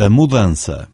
a mudança.